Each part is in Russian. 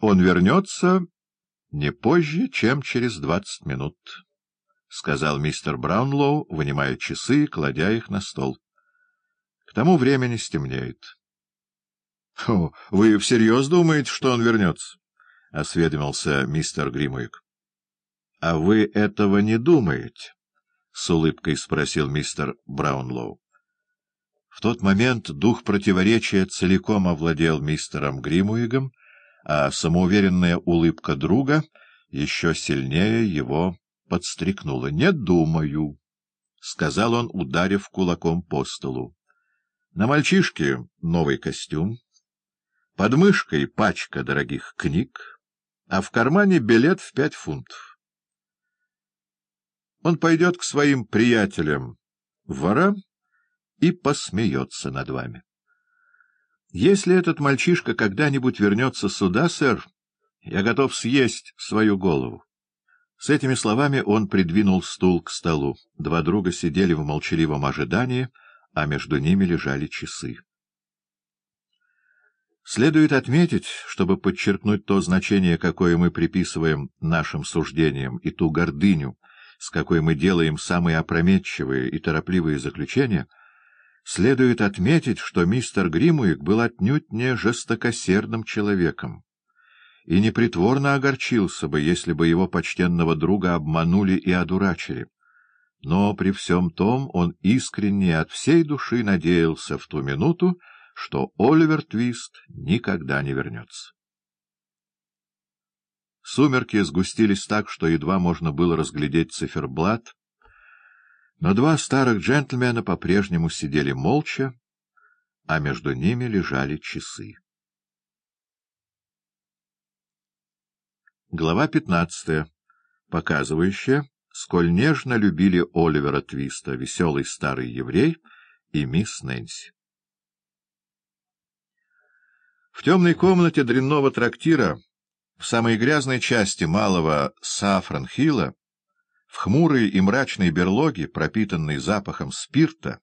Он вернется не позже, чем через двадцать минут, — сказал мистер Браунлоу, вынимая часы и кладя их на стол. — К тому времени стемнеет. — Вы всерьез думаете, что он вернется? — осведомился мистер Гримуик. — А вы этого не думаете? — с улыбкой спросил мистер Браунлоу. В тот момент дух противоречия целиком овладел мистером Гримуигом, а самоуверенная улыбка друга еще сильнее его подстрекнула. — Не думаю, — сказал он, ударив кулаком по столу. — На мальчишке новый костюм, под мышкой пачка дорогих книг, а в кармане билет в пять фунтов. Он пойдет к своим приятелям, ворам, и посмеется над вами. Если этот мальчишка когда-нибудь вернется сюда, сэр, я готов съесть свою голову. С этими словами он придвинул стул к столу. Два друга сидели в молчаливом ожидании, а между ними лежали часы. Следует отметить, чтобы подчеркнуть то значение, какое мы приписываем нашим суждениям, и ту гордыню, с какой мы делаем самые опрометчивые и торопливые заключения — Следует отметить, что мистер Гримуик был отнюдь не жестокосердным человеком и непритворно огорчился бы, если бы его почтенного друга обманули и одурачили. Но при всем том он искренне от всей души надеялся в ту минуту, что Оливер Твист никогда не вернется. Сумерки сгустились так, что едва можно было разглядеть циферблат, но два старых джентльмена по-прежнему сидели молча, а между ними лежали часы. Глава пятнадцатая, показывающая, сколь нежно любили Оливера Твиста, веселый старый еврей, и мисс Нэнси. В темной комнате дрянного трактира, в самой грязной части малого Сафран-Хилла, в хмурой и мрачной берлоге, пропитанной запахом спирта,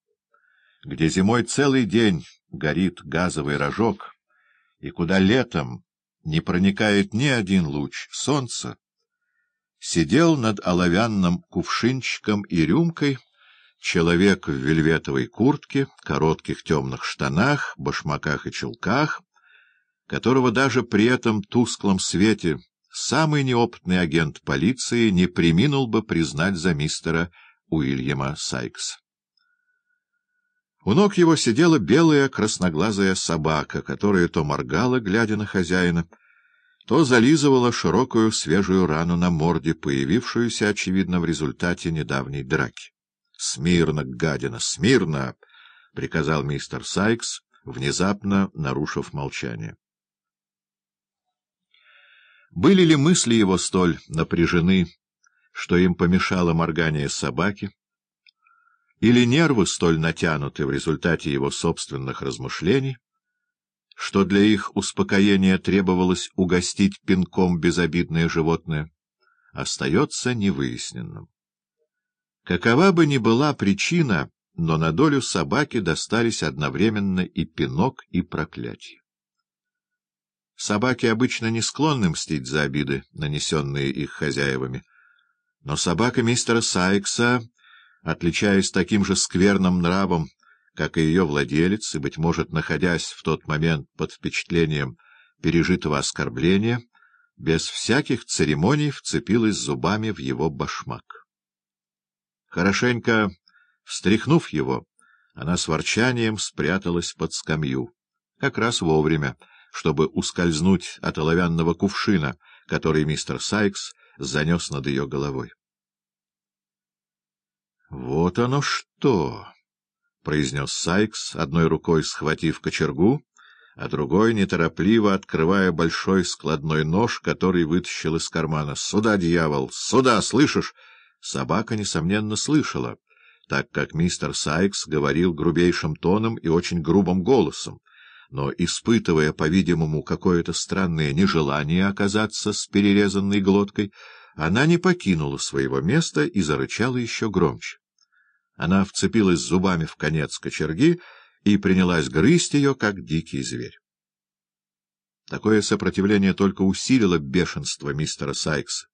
где зимой целый день горит газовый рожок, и куда летом не проникает ни один луч солнца, сидел над оловянным кувшинчиком и рюмкой человек в вельветовой куртке, коротких темных штанах, башмаках и чулках, которого даже при этом тусклом свете самый неопытный агент полиции не приминул бы признать за мистера Уильяма Сайкс. У ног его сидела белая красноглазая собака, которая то моргала, глядя на хозяина, то зализывала широкую свежую рану на морде, появившуюся, очевидно, в результате недавней драки. — Смирно, гадина, смирно! — приказал мистер Сайкс, внезапно нарушив молчание. Были ли мысли его столь напряжены, что им помешало моргание собаки, или нервы столь натянуты в результате его собственных размышлений, что для их успокоения требовалось угостить пинком безобидное животное, остается невыясненным. Какова бы ни была причина, но на долю собаки достались одновременно и пинок, и проклятие. Собаки обычно не склонны мстить за обиды, нанесенные их хозяевами. Но собака мистера Сайкса, отличаясь таким же скверным нравом, как и ее владелец, и, быть может, находясь в тот момент под впечатлением пережитого оскорбления, без всяких церемоний вцепилась зубами в его башмак. Хорошенько встряхнув его, она с ворчанием спряталась под скамью. Как раз вовремя — чтобы ускользнуть от оловянного кувшина, который мистер Сайкс занес над ее головой. — Вот оно что! — произнес Сайкс, одной рукой схватив кочергу, а другой неторопливо открывая большой складной нож, который вытащил из кармана. — Сюда, дьявол! Сюда! Слышишь? Собака, несомненно, слышала, так как мистер Сайкс говорил грубейшим тоном и очень грубым голосом, но, испытывая, по-видимому, какое-то странное нежелание оказаться с перерезанной глоткой, она не покинула своего места и зарычала еще громче. Она вцепилась зубами в конец кочерги и принялась грызть ее, как дикий зверь. Такое сопротивление только усилило бешенство мистера Сайкса.